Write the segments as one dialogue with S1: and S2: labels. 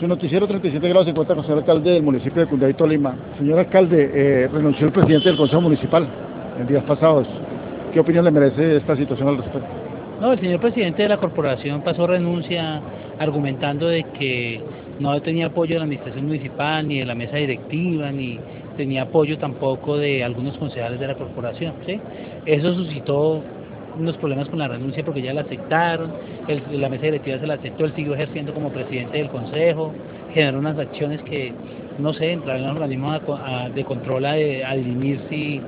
S1: Su noticiero 37 grados se encuentra con el alcalde del municipio de Cunday, Tolima. Señor alcalde, eh, renunció el presidente del Consejo Municipal en días pasados. ¿Qué opinión le merece esta situación al respecto?
S2: No, el señor presidente de la corporación pasó renuncia argumentando de que no tenía apoyo de la administración municipal, ni de la mesa directiva, ni tenía apoyo tampoco de algunos concejales de la corporación. ¿sí? Eso suscitó unos problemas con la renuncia porque ya la aceptaron, la mesa directiva se la aceptó, él siguió ejerciendo como presidente del consejo, generó unas acciones que, no sé, entraron en los organismos de control a, a dirimir si,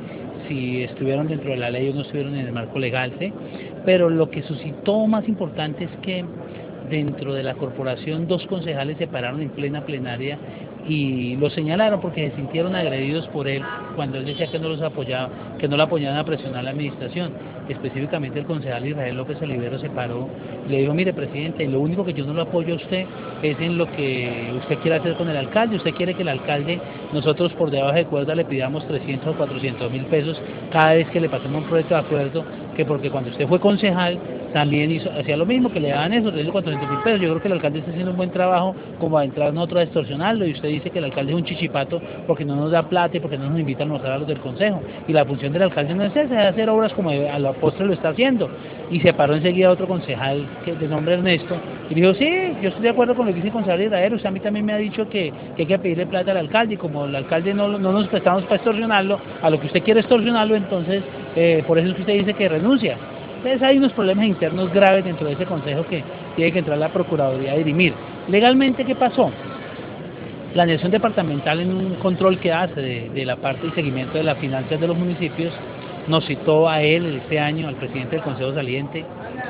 S2: si estuvieron dentro de la ley o no estuvieron en el marco legal, ¿sí? pero lo que suscitó más importante es que dentro de la corporación dos concejales se pararon en plena plenaria y lo señalaron porque se sintieron agredidos por él cuando él decía que no los apoyaba, que no lo apoyaban a presionar la administración. Específicamente el concejal Israel López Olivero se paró y le dijo, mire presidente, lo único que yo no lo apoyo a usted es en lo que usted quiere hacer con el alcalde. Usted quiere que el alcalde, nosotros por debajo de cuerda le pidamos 300 o 400 mil pesos cada vez que le pasemos un proyecto de acuerdo, que porque cuando usted fue concejal también hizo, hacía lo mismo, que le daban eso, 300 o 400 mil pesos. Yo creo que el alcalde está haciendo un buen trabajo como a entrar nosotros a extorsionarlo y usted dice que el alcalde es un chichipato porque no nos da plata y porque no nos invita a mostrar a los del consejo. Y la función del alcalde no es esa, es hacer obras como a la postre lo está haciendo. Y se paró enseguida otro concejal que, de nombre Ernesto y dijo, sí, yo estoy de acuerdo con lo que dice el concejal Israel, usted a mí también me ha dicho que, hay que pedirle plata al alcalde y como el alcalde no, no nos prestamos para extorsionarlo, a lo que usted quiere extorsionarlo, entonces eh, por eso es que usted dice que renuncia. Entonces hay unos problemas internos graves dentro de ese consejo que tiene que entrar la Procuraduría a dirimir. Legalmente, ¿qué pasó? La dirección departamental en un control que hace de, la parte y seguimiento de las finanzas de los municipios nos citó a él este año, al presidente del Consejo Saliente,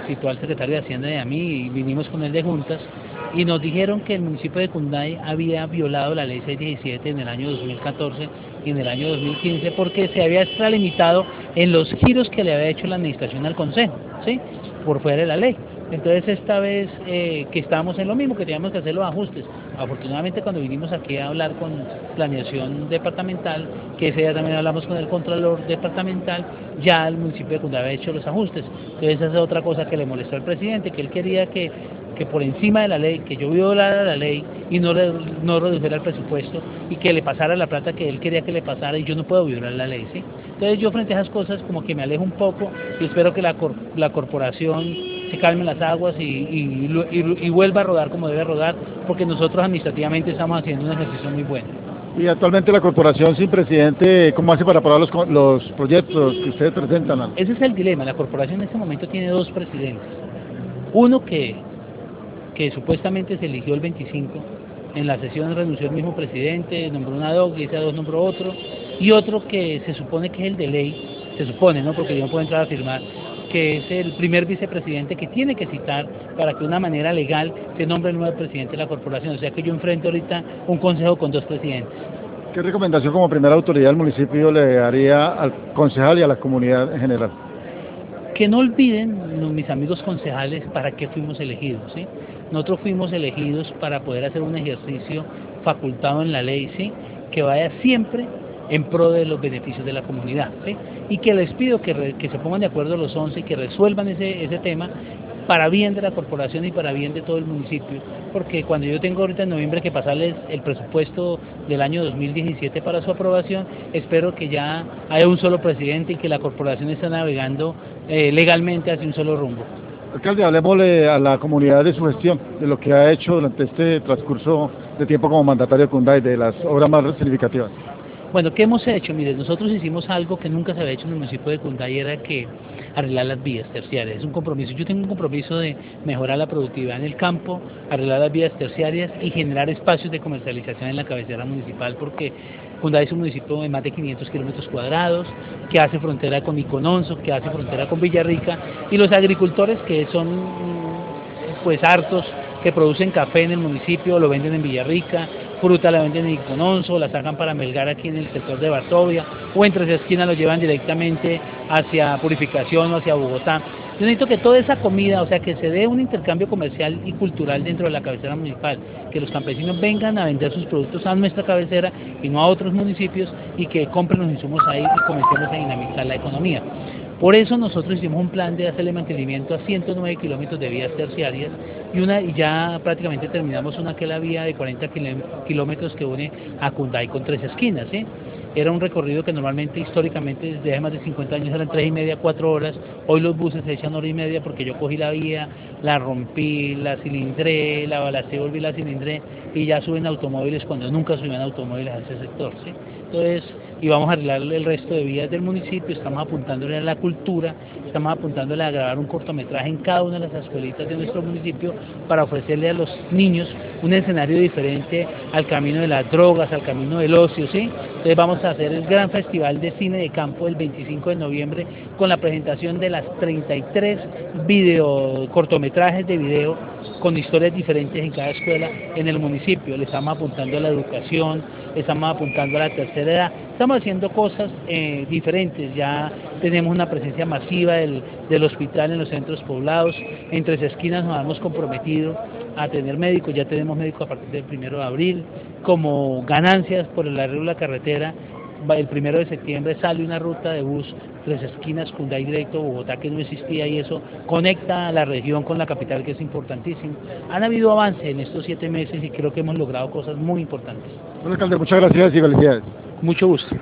S2: citó al secretario de Hacienda y a mí y vinimos con él de juntas y nos dijeron que el municipio de Cunday había violado la ley 617 en el año 2014 y en el año 2015 porque se había extralimitado en los giros que le había hecho la administración al Consejo, ¿sí? por fuera de la ley. Entonces esta vez eh, que estábamos en lo mismo, que teníamos que hacer los ajustes. Afortunadamente cuando vinimos aquí a hablar con planeación departamental, que ese día también hablamos con el controlador departamental, ya el municipio de Cunday había hecho los ajustes. Entonces esa es otra cosa que le molestó al presidente, que él quería que que por encima de la ley, que yo violara la ley y no, no redujera el presupuesto y que le pasara la plata que él quería que le pasara y yo no puedo violar la ley, ¿sí? Entonces yo frente a esas cosas como que me alejo un poco y espero que la, la corporación se calme las aguas y, y, vuelva a rodar como debe rodar porque nosotros administrativamente estamos haciendo un ejercicio muy bueno.
S1: Y actualmente la corporación sin presidente, ¿cómo hace para aprobar los, los proyectos que ustedes presentan?
S2: Ese es el dilema. La corporación en este momento tiene dos presidentes. Uno que que supuestamente se eligió el 25. En la sesión renunció el mismo presidente, nombró una DOC y ese dos nombró otro. Y otro que se supone que es el de ley, se supone, ¿no? Porque yo no puedo entrar a firmar, que es el primer vicepresidente que tiene que citar para que de una manera legal se nombre el nuevo presidente de la corporación. O sea que yo enfrento ahorita un consejo con dos presidentes.
S1: ¿Qué recomendación como primera autoridad del municipio le haría al concejal y a la comunidad en general?
S2: Que no olviden, mis amigos concejales, para qué fuimos elegidos. ¿sí? Nosotros fuimos elegidos para poder hacer un ejercicio facultado en la ley, ¿sí? que vaya siempre en pro de los beneficios de la comunidad. ¿sí? Y que les pido que, que, se pongan de acuerdo los 11 y que resuelvan ese, ese tema para bien de la corporación y para bien de todo el municipio, porque cuando yo tengo ahorita en noviembre que pasarles el presupuesto del año 2017 para su aprobación, espero que ya haya un solo presidente y que la corporación esté navegando eh, legalmente hacia un solo rumbo.
S1: Alcalde, hablemosle a la comunidad de su gestión, de lo que ha hecho durante este transcurso de tiempo como mandatario de Cunday, de las obras más significativas.
S2: Bueno, ¿qué hemos hecho? Mire, nosotros hicimos algo que nunca se había hecho en el municipio de Cunday, era que arreglar las vías terciarias. Es un compromiso. Yo tengo un compromiso de mejorar la productividad en el campo, arreglar las vías terciarias y generar espacios de comercialización en la cabecera municipal, porque Cunday es un municipio de más de 500 kilómetros cuadrados, que hace frontera con Icononso, que hace frontera con Villarrica, y los agricultores que son pues hartos, que producen café en el municipio, lo venden en Villarrica, fruta la venden en Icononso, la sacan para melgar aquí en el sector de Varsovia, o entre esas esquinas lo llevan directamente hacia Purificación o hacia Bogotá. Yo necesito que toda esa comida, o sea, que se dé un intercambio comercial y cultural dentro de la cabecera municipal, que los campesinos vengan a vender sus productos a nuestra cabecera y no a otros municipios y que compren los insumos ahí y comencemos a dinamizar la economía. Por eso nosotros hicimos un plan de hacerle mantenimiento a 109 kilómetros de vías terciarias y, una, y ya prácticamente terminamos una que la vía de 40 kilómetros que une a Cunday con tres esquinas. ¿sí? Era un recorrido que normalmente históricamente desde hace más de 50 años eran tres y media, cuatro horas. Hoy los buses se echan hora y media porque yo cogí la vía, la rompí, la cilindré, la balacé, volví la cilindré y ya suben automóviles cuando nunca subían automóviles a ese sector. ¿sí? Entonces, y vamos a arreglar el resto de vías del municipio, estamos apuntándole a la cultura, estamos apuntándole a grabar un cortometraje en cada una de las escuelitas de nuestro municipio para ofrecerle a los niños un escenario diferente al camino de las drogas, al camino del ocio, ¿sí? Entonces vamos a hacer el gran festival de cine de campo el 25 de noviembre con la presentación de las 33 video, cortometrajes de video con historias diferentes en cada escuela en el municipio. Le estamos apuntando a la educación, le estamos apuntando a la tercera edad, estamos haciendo cosas eh, diferentes. Ya tenemos una presencia masiva del, hospital en los centros poblados. En tres esquinas nos hemos comprometido a tener médicos, ya tenemos médicos a partir del primero de abril. Como ganancias por el arreglo de la carretera, el primero de septiembre sale una ruta de bus tres esquinas Cunday directo Bogotá que no existía y eso conecta a la región con la capital que es importantísimo. Han habido avances en estos siete meses y creo que hemos logrado cosas muy importantes.
S1: Bueno, alcalde, muchas gracias y felicidades.
S2: Mucho gusto.